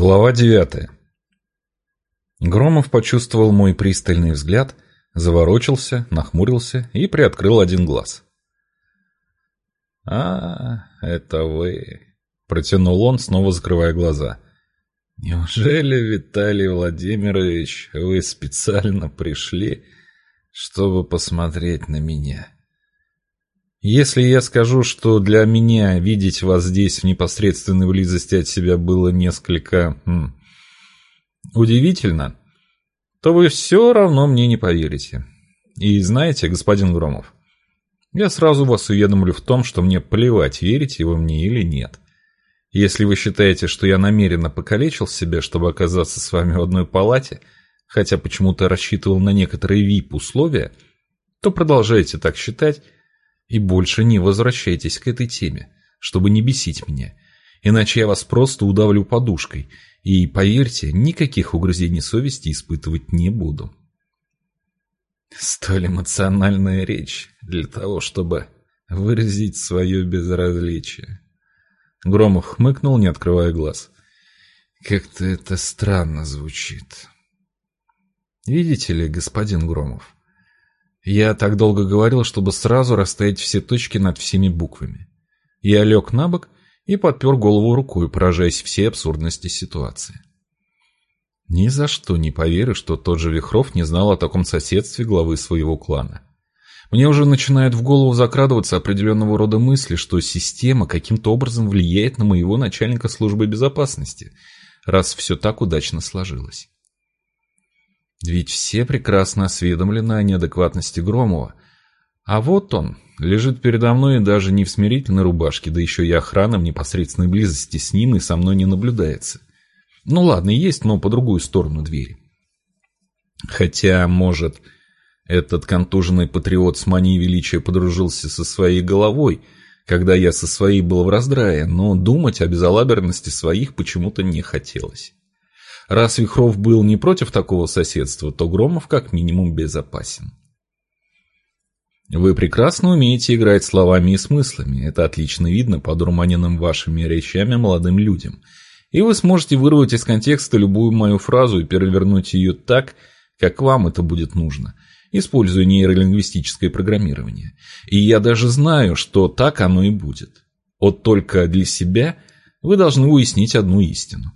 Глава девятая. Громов почувствовал мой пристальный взгляд, заворочился, нахмурился и приоткрыл один глаз. «А, это вы», — протянул он, снова закрывая глаза. «Неужели, Виталий Владимирович, вы специально пришли, чтобы посмотреть на меня?» Если я скажу, что для меня видеть вас здесь в непосредственной близости от себя было несколько... М, удивительно, то вы все равно мне не поверите. И знаете, господин Громов, я сразу вас уведомлю в том, что мне плевать, верите вы мне или нет. Если вы считаете, что я намеренно покалечил себя, чтобы оказаться с вами в одной палате, хотя почему-то рассчитывал на некоторые вип-условия, то продолжайте так считать, и больше не возвращайтесь к этой теме, чтобы не бесить меня, иначе я вас просто удавлю подушкой, и, поверьте, никаких угрызений совести испытывать не буду. Столь эмоциональная речь для того, чтобы выразить свое безразличие. Громов хмыкнул, не открывая глаз. Как-то это странно звучит. Видите ли, господин Громов, я так долго говорил, чтобы сразу расставить все точки над всеми буквами. Я лег на бок и подпер голову рукой, поражаясь всей абсурдности ситуации. Ни за что не поверю, что тот же Вихров не знал о таком соседстве главы своего клана. Мне уже начинают в голову закрадываться определенного рода мысли, что система каким-то образом влияет на моего начальника службы безопасности, раз все так удачно сложилось. Ведь все прекрасно осведомлены о неадекватности Громова. А вот он, лежит передо мной и даже не в смирительной рубашке, да еще и охрана в непосредственной близости с ним и со мной не наблюдается. Ну ладно, есть, но по другую сторону двери. Хотя, может, этот контуженный патриот с манией величия подружился со своей головой, когда я со своей был в раздрае, но думать о безалаберности своих почему-то не хотелось. Раз Вихров был не против такого соседства, то Громов как минимум безопасен. Вы прекрасно умеете играть словами и смыслами. Это отлично видно по дурманенным вашими речами молодым людям. И вы сможете вырвать из контекста любую мою фразу и перевернуть ее так, как вам это будет нужно, используя нейролингвистическое программирование. И я даже знаю, что так оно и будет. Вот только для себя вы должны уяснить одну истину.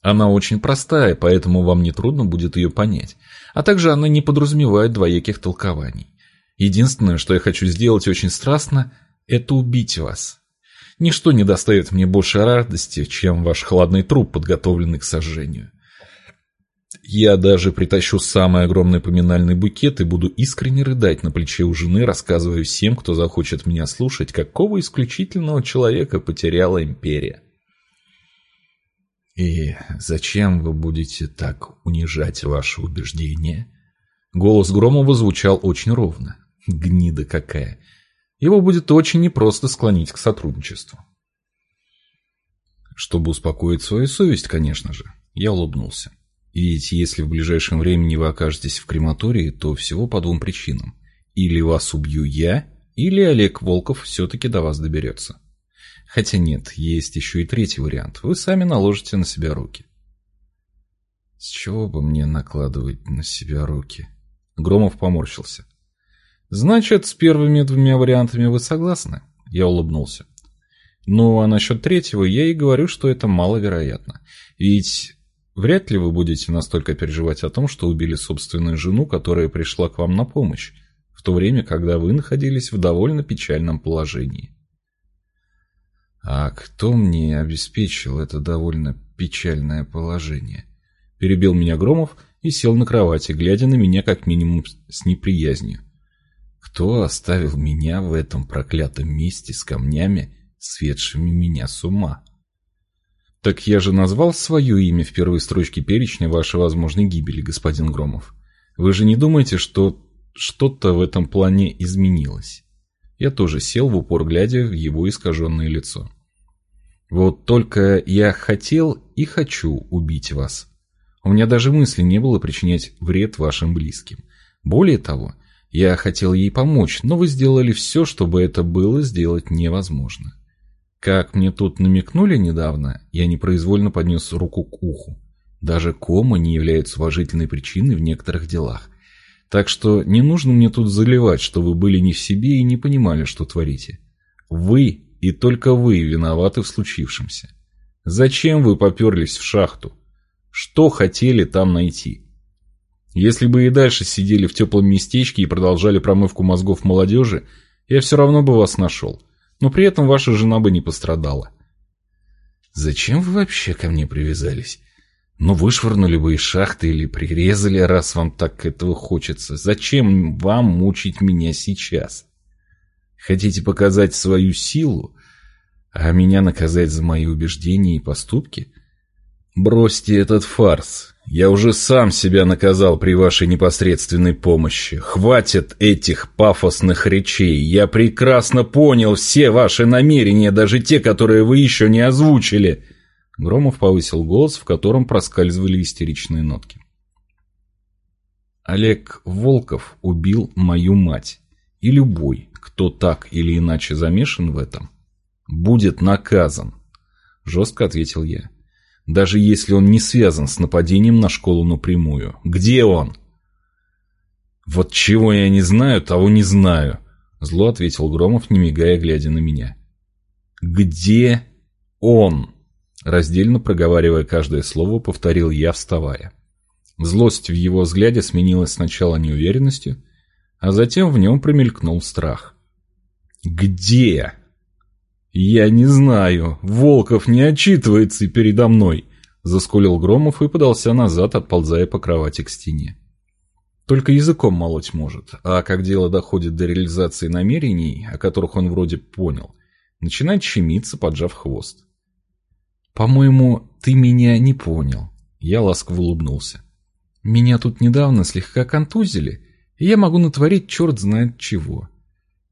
Она очень простая, поэтому вам нетрудно будет ее понять. А также она не подразумевает двояких толкований. Единственное, что я хочу сделать очень страстно, это убить вас. Ничто не доставит мне больше радости, чем ваш хладный труп, подготовленный к сожжению. Я даже притащу самый огромный поминальный букет и буду искренне рыдать на плече у жены, рассказывая всем, кто захочет меня слушать, какого исключительного человека потеряла империя. «И зачем вы будете так унижать ваши убеждения?» Голос Громова звучал очень ровно. Гнида какая. Его будет очень непросто склонить к сотрудничеству. Чтобы успокоить свою совесть, конечно же, я улыбнулся. Ведь если в ближайшем времени вы окажетесь в крематории, то всего по двум причинам. Или вас убью я, или Олег Волков все-таки до вас доберется. Хотя нет, есть еще и третий вариант. Вы сами наложите на себя руки. С чего бы мне накладывать на себя руки? Громов поморщился. Значит, с первыми двумя вариантами вы согласны? Я улыбнулся. Ну, а насчет третьего я и говорю, что это маловероятно. Ведь вряд ли вы будете настолько переживать о том, что убили собственную жену, которая пришла к вам на помощь, в то время, когда вы находились в довольно печальном положении. А кто мне обеспечил это довольно печальное положение? Перебил меня Громов и сел на кровати, глядя на меня как минимум с неприязнью. Кто оставил меня в этом проклятом месте с камнями, светшими меня с ума? Так я же назвал свое имя в первой строчке перечня вашей возможной гибели, господин Громов. Вы же не думаете, что что-то в этом плане изменилось? Я тоже сел в упор, глядя в его искаженное лицо. «Вот только я хотел и хочу убить вас. У меня даже мысли не было причинять вред вашим близким. Более того, я хотел ей помочь, но вы сделали все, чтобы это было сделать невозможно. Как мне тут намекнули недавно, я непроизвольно поднес руку к уху. Даже кома не является уважительной причиной в некоторых делах. Так что не нужно мне тут заливать, что вы были не в себе и не понимали, что творите. Вы и только вы виноваты в случившемся. Зачем вы поперлись в шахту? Что хотели там найти? Если бы и дальше сидели в теплом местечке и продолжали промывку мозгов молодежи, я все равно бы вас нашел. Но при этом ваша жена бы не пострадала. Зачем вы вообще ко мне привязались? Ну, вышвырнули бы из шахты или прирезали, раз вам так этого хочется. Зачем вам мучить меня сейчас? Хотите показать свою силу, а меня наказать за мои убеждения и поступки? Бросьте этот фарс. Я уже сам себя наказал при вашей непосредственной помощи. Хватит этих пафосных речей. Я прекрасно понял все ваши намерения, даже те, которые вы еще не озвучили. Громов повысил голос, в котором проскальзывали истеричные нотки. Олег Волков убил мою мать. И любой, кто так или иначе замешан в этом, будет наказан, жестко ответил я. Даже если он не связан с нападением на школу напрямую. Где он? Вот чего я не знаю, того не знаю, зло ответил Громов, не мигая, глядя на меня. Где он? Раздельно проговаривая каждое слово, повторил я, вставая. Злость в его взгляде сменилась сначала неуверенностью, а затем в нем промелькнул страх. «Где?» «Я не знаю. Волков не отчитывается передо мной», — заскулил Громов и подался назад, отползая по кровати к стене. Только языком молоть может, а как дело доходит до реализации намерений, о которых он вроде понял, начинает щемиться, поджав хвост. «По-моему, ты меня не понял». Я ласково улыбнулся. «Меня тут недавно слегка контузили, я могу натворить черт знает чего.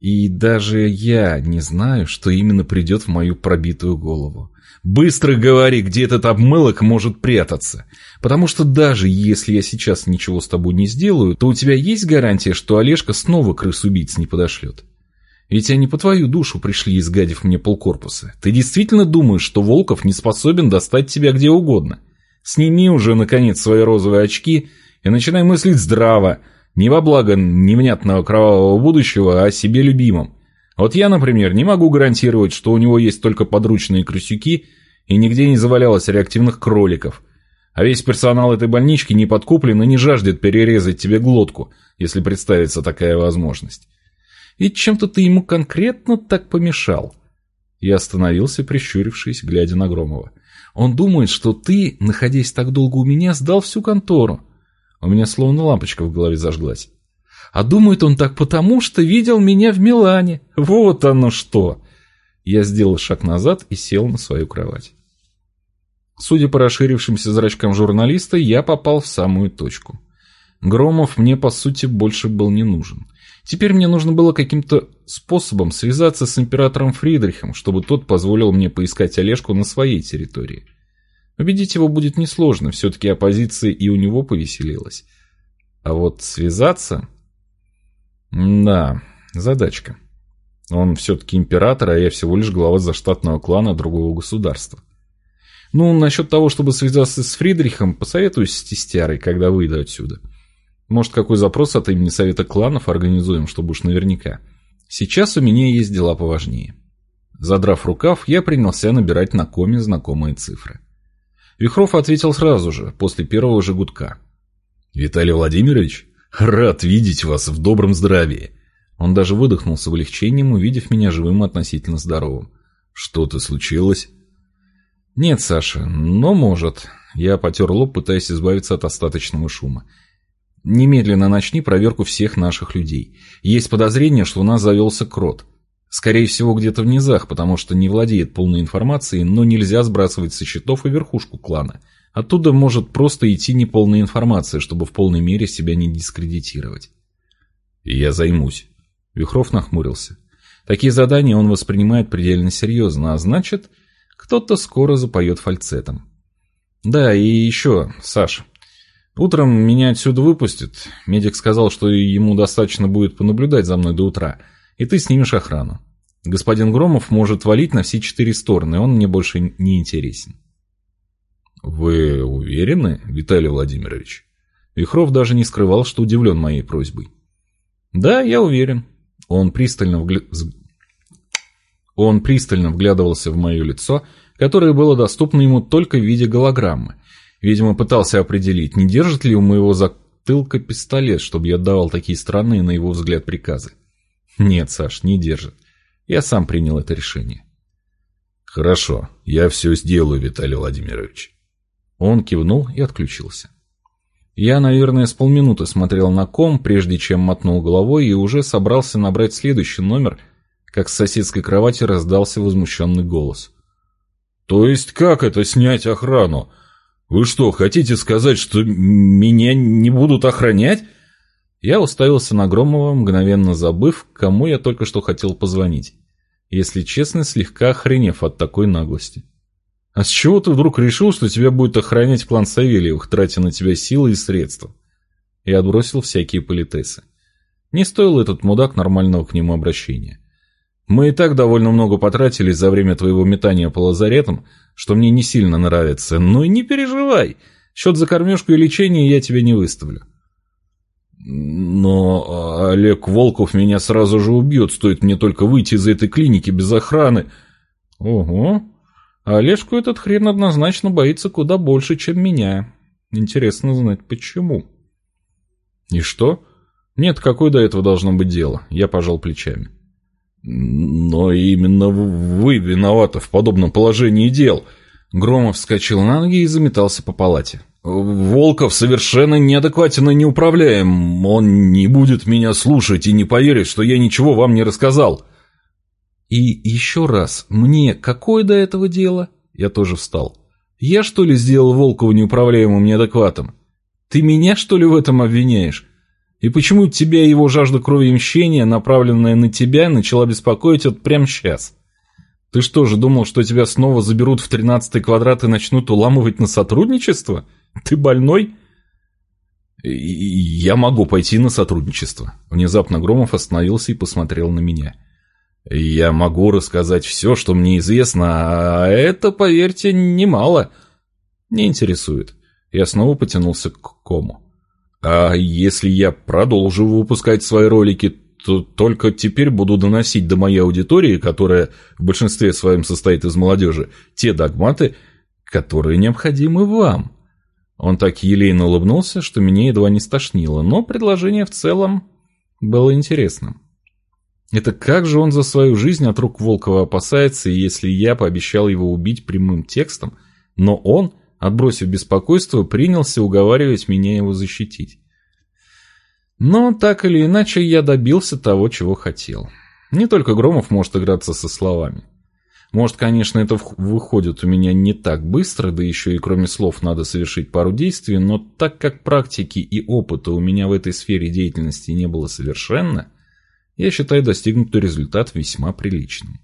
И даже я не знаю, что именно придет в мою пробитую голову. Быстро говори, где этот обмылок может прятаться. Потому что даже если я сейчас ничего с тобой не сделаю, то у тебя есть гарантия, что Олежка снова крыс-убийц не подошлет. Ведь они по твою душу пришли, изгадив мне полкорпуса. Ты действительно думаешь, что Волков не способен достать тебя где угодно? Сними уже, наконец, свои розовые очки и начинай мыслить здраво, не во благо невнятного кровавого будущего, а себе любимом. Вот я, например, не могу гарантировать, что у него есть только подручные крысюки и нигде не завалялось реактивных кроликов. А весь персонал этой больнички не подкуплен и не жаждет перерезать тебе глотку, если представится такая возможность. И чем-то ты ему конкретно так помешал. Я остановился, прищурившись, глядя на Громова. Он думает, что ты, находясь так долго у меня, сдал всю контору. У меня словно лампочка в голове зажглась. А думает он так потому, что видел меня в Милане. Вот оно что! Я сделал шаг назад и сел на свою кровать. Судя по расширившимся зрачкам журналиста, я попал в самую точку. Громов мне, по сути, больше был не нужен. Теперь мне нужно было каким-то способом связаться с императором Фридрихом, чтобы тот позволил мне поискать Олежку на своей территории. Убедить его будет несложно, все-таки оппозиция и у него повеселилась. А вот связаться... Да, задачка. Он все-таки император, а я всего лишь глава заштатного клана другого государства. Ну, насчет того, чтобы связаться с Фридрихом, посоветуюсь с Тестярой, когда выйду отсюда. — может, какой запрос от имени Совета кланов организуем, чтобы уж наверняка. Сейчас у меня есть дела поважнее. Задрав рукав, я принялся набирать на коме знакомые цифры. Вихров ответил сразу же, после первого же гудка. «Виталий Владимирович, рад видеть вас в добром здравии!» Он даже выдохнул с облегчением, увидев меня живым и относительно здоровым. «Что-то случилось?» «Нет, Саша, но может». Я потер лоб, пытаясь избавиться от остаточного шума. Немедленно начни проверку всех наших людей. Есть подозрение, что у нас завелся крот. Скорее всего, где-то в низах, потому что не владеет полной информацией, но нельзя сбрасывать со счетов и верхушку клана. Оттуда может просто идти неполная информация, чтобы в полной мере себя не дискредитировать. «Я займусь». Вихров нахмурился. Такие задания он воспринимает предельно серьезно, а значит, кто-то скоро запоет фальцетом. Да, и еще, Саша, Утром меня отсюда выпустят. Медик сказал, что ему достаточно будет понаблюдать за мной до утра, и ты снимешь охрану. Господин Громов может валить на все четыре стороны, он мне больше не интересен. Вы уверены, Виталий Владимирович? Вихров даже не скрывал, что удивлен моей просьбой. Да, я уверен. Он пристально, вгля... он пристально вглядывался в мое лицо, которое было доступно ему только в виде голограммы. Видимо, пытался определить, не держит ли у моего затылка пистолет, чтобы я давал такие странные, на его взгляд, приказы. Нет, Саш, не держит. Я сам принял это решение. Хорошо, я все сделаю, Виталий Владимирович. Он кивнул и отключился. Я, наверное, с полминуты смотрел на ком, прежде чем мотнул головой и уже собрался набрать следующий номер, как с соседской кровати раздался возмущенный голос. «То есть как это снять охрану? Вы что, хотите сказать, что меня не будут охранять?» Я уставился на Громова, мгновенно забыв, кому я только что хотел позвонить. Если честно, слегка охренев от такой наглости. «А с чего ты вдруг решил, что тебя будет охранять план Савельевых, тратя на тебя силы и средства?» Я отбросил всякие политесы. Не стоил этот мудак нормального к нему обращения. Мы и так довольно много потратили за время твоего метания по лазаретам, что мне не сильно нравится. Ну и не переживай. Счет за кормежку и лечение я тебе не выставлю. Но а, Олег Волков меня сразу же убьет, стоит мне только выйти из этой клиники без охраны. Ого. Олежку этот хрен однозначно боится куда больше, чем меня. Интересно знать, почему. И что? Нет, какое до этого должно быть дело? Я пожал плечами. Но именно вы виноваты в подобном положении дел. Громов вскочил на ноги и заметался по палате. Волков совершенно неадекватен и неуправляем. Он не будет меня слушать и не поверит, что я ничего вам не рассказал. И еще раз, мне какое до этого дело? Я тоже встал. Я что ли сделал Волкова неуправляемым неадекватом? Ты меня что ли в этом обвиняешь? И почему тебя его жажда крови и мщения, направленная на тебя, начала беспокоить вот прямо сейчас? Ты что же думал, что тебя снова заберут в тринадцатый квадрат и начнут уламывать на сотрудничество? Ты больной? Я могу пойти на сотрудничество. Внезапно Громов остановился и посмотрел на меня. Я могу рассказать все, что мне известно, а это, поверьте, немало. Не интересует. Я снова потянулся к кому. А если я продолжу выпускать свои ролики, то только теперь буду доносить до моей аудитории, которая в большинстве своем состоит из молодежи, те догматы, которые необходимы вам. Он так елейно улыбнулся, что меня едва не стошнило, но предложение в целом было интересным. Это как же он за свою жизнь от рук Волкова опасается, если я пообещал его убить прямым текстом, но он, отбросив беспокойство, принялся уговаривать меня его защитить. Но так или иначе я добился того, чего хотел. Не только Громов может играться со словами. Может, конечно, это выходит у меня не так быстро, да еще и кроме слов надо совершить пару действий, но так как практики и опыта у меня в этой сфере деятельности не было совершенно, я считаю достигнутый результат весьма приличным.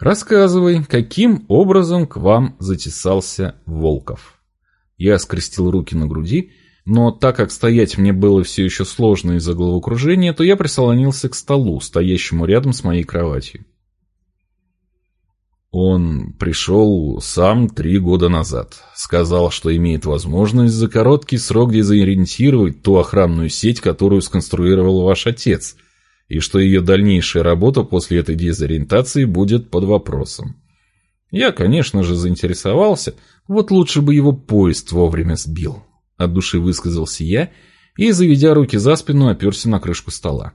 Рассказывай, каким образом к вам затесался Волков? Я скрестил руки на груди, но так как стоять мне было все еще сложно из-за головокружения, то я прислонился к столу, стоящему рядом с моей кроватью. Он пришел сам три года назад. Сказал, что имеет возможность за короткий срок дезориентировать ту охранную сеть, которую сконструировал ваш отец, и что ее дальнейшая работа после этой дезориентации будет под вопросом. Я, конечно же, заинтересовался, вот лучше бы его поезд вовремя сбил. От души высказался я и, заведя руки за спину, оперся на крышку стола.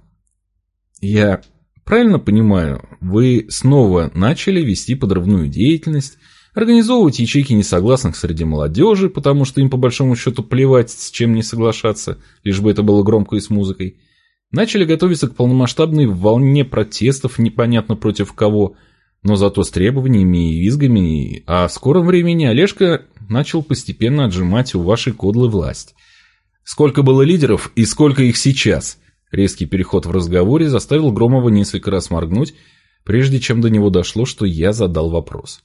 Я Правильно понимаю, вы снова начали вести подрывную деятельность, организовывать ячейки несогласных среди молодежи, потому что им по большому счету плевать, с чем не соглашаться, лишь бы это было громко и с музыкой. Начали готовиться к полномасштабной волне протестов непонятно против кого, но зато с требованиями и визгами, а в скором времени Олежка начал постепенно отжимать у вашей кодлы власть. Сколько было лидеров и сколько их сейчас – Резкий переход в разговоре заставил Громова несколько раз моргнуть, прежде чем до него дошло, что я задал вопрос.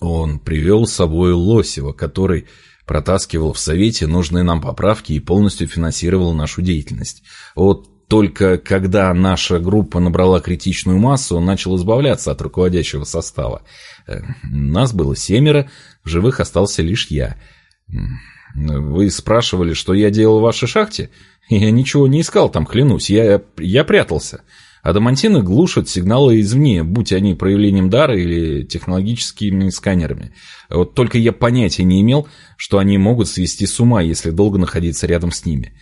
Он привел с собой Лосева, который протаскивал в Совете нужные нам поправки и полностью финансировал нашу деятельность. Вот только когда наша группа набрала критичную массу, он начал избавляться от руководящего состава. Э, нас было семеро, в живых остался лишь я. Вы спрашивали, что я делал в вашей шахте? Я ничего не искал там, клянусь. Я, я прятался. Адамантины глушат сигналы извне, будь они проявлением дара или технологическими сканерами. Вот только я понятия не имел, что они могут свести с ума, если долго находиться рядом с ними.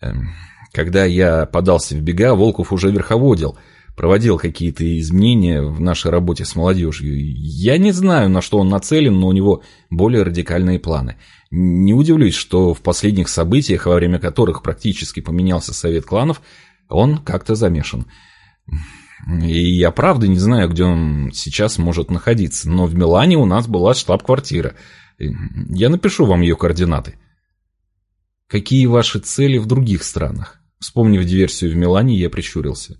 Эм, когда я подался в бега, Волков уже верховодил, проводил какие-то изменения в нашей работе с молодежью. Я не знаю, на что он нацелен, но у него более радикальные планы. Не удивлюсь, что в последних событиях, во время которых практически поменялся совет кланов, он как-то замешан. И я правда не знаю, где он сейчас может находиться, но в Милане у нас была штаб-квартира. Я напишу вам ее координаты. Какие ваши цели в других странах? Вспомнив диверсию в Милане, я прищурился.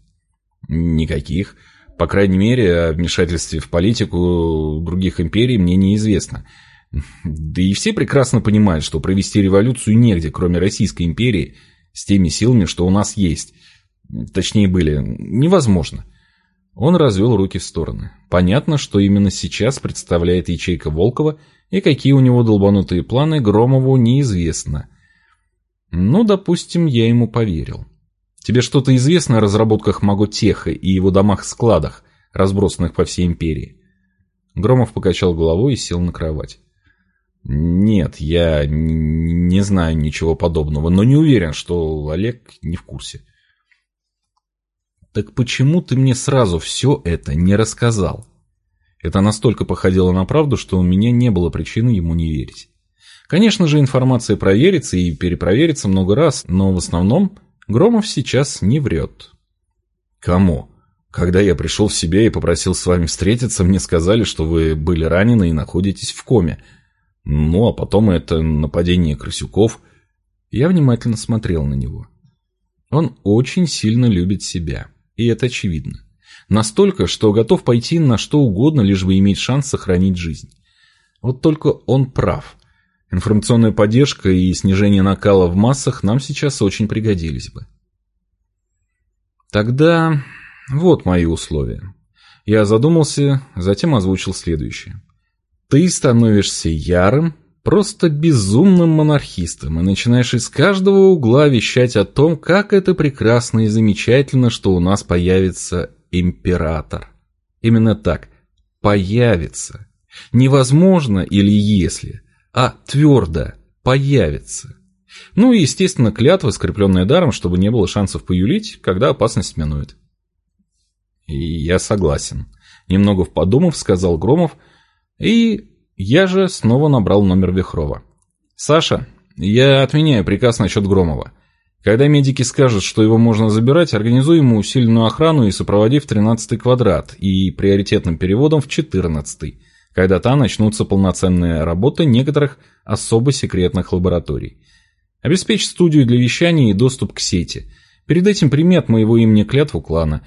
Никаких. По крайней мере, о вмешательстве в политику других империй мне неизвестно. Да и все прекрасно понимают, что провести революцию негде, кроме Российской империи, с теми силами, что у нас есть. Точнее были, невозможно. Он развел руки в стороны. Понятно, что именно сейчас представляет ячейка Волкова, и какие у него долбанутые планы Громову неизвестно. Ну, допустим, я ему поверил. Тебе что-то известно о разработках Маготеха и его домах-складах, разбросанных по всей империи? Громов покачал головой и сел на кровать. Нет, я не знаю ничего подобного, но не уверен, что Олег не в курсе. Так почему ты мне сразу все это не рассказал? Это настолько походило на правду, что у меня не было причины ему не верить. Конечно же, информация проверится и перепроверится много раз, но в основном Громов сейчас не врет. Кому? Когда я пришел в себя и попросил с вами встретиться, мне сказали, что вы были ранены и находитесь в коме. Ну, а потом это нападение крысюков. Я внимательно смотрел на него. Он очень сильно любит себя. И это очевидно. Настолько, что готов пойти на что угодно, лишь бы иметь шанс сохранить жизнь. Вот только он прав. Информационная поддержка и снижение накала в массах нам сейчас очень пригодились бы. Тогда вот мои условия. Я задумался, затем озвучил следующее. Ты становишься ярым, просто безумным монархистом и начинаешь из каждого угла вещать о том, как это прекрасно и замечательно, что у нас появится император. Именно так. Появится. Невозможно или если, а твердо появится. Ну и, естественно, клятва, скрепленная даром, чтобы не было шансов поюлить, когда опасность минует. И я согласен. Немного подумав, сказал Громов, и я же снова набрал номер Вихрова. «Саша, я отменяю приказ насчет Громова. Когда медики скажут, что его можно забирать, организуй ему усиленную охрану и сопроводи в 13 квадрат и приоритетным переводом в 14 когда там начнутся полноценные работы некоторых особо секретных лабораторий. Обеспечь студию для вещания и доступ к сети. Перед этим прими от моего имени клятву клана.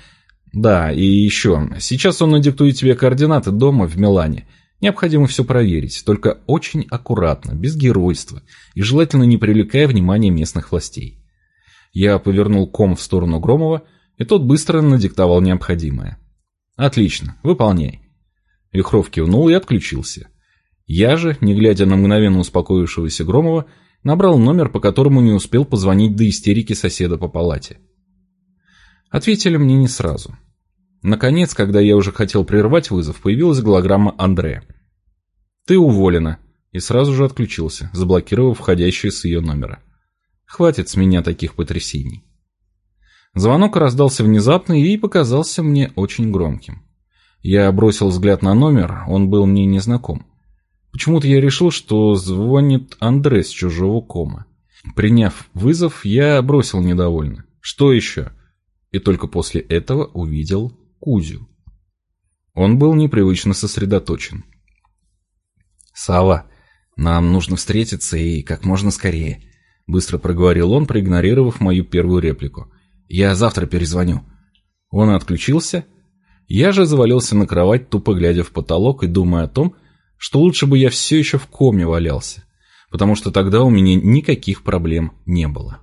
Да, и еще, сейчас он надиктует тебе координаты дома в Милане – Необходимо все проверить, только очень аккуратно, без геройства и желательно не привлекая внимания местных властей. Я повернул ком в сторону Громова, и тот быстро надиктовал необходимое. «Отлично, выполняй». Вихров кивнул и отключился. Я же, не глядя на мгновенно успокоившегося Громова, набрал номер, по которому не успел позвонить до истерики соседа по палате. Ответили мне не сразу. Наконец, когда я уже хотел прервать вызов, появилась голограмма Андре. «Ты уволена», и сразу же отключился, заблокировав входящие с ее номера. Хватит с меня таких потрясений. Звонок раздался внезапно и показался мне очень громким. Я бросил взгляд на номер, он был мне незнаком. Почему-то я решил, что звонит Андре с чужого кома. Приняв вызов, я бросил недовольно. «Что еще?» И только после этого увидел Кузю. Он был непривычно сосредоточен. «Сава, нам нужно встретиться и как можно скорее», — быстро проговорил он, проигнорировав мою первую реплику. «Я завтра перезвоню». Он отключился. Я же завалился на кровать, тупо глядя в потолок и думая о том, что лучше бы я все еще в коме валялся, потому что тогда у меня никаких проблем не было.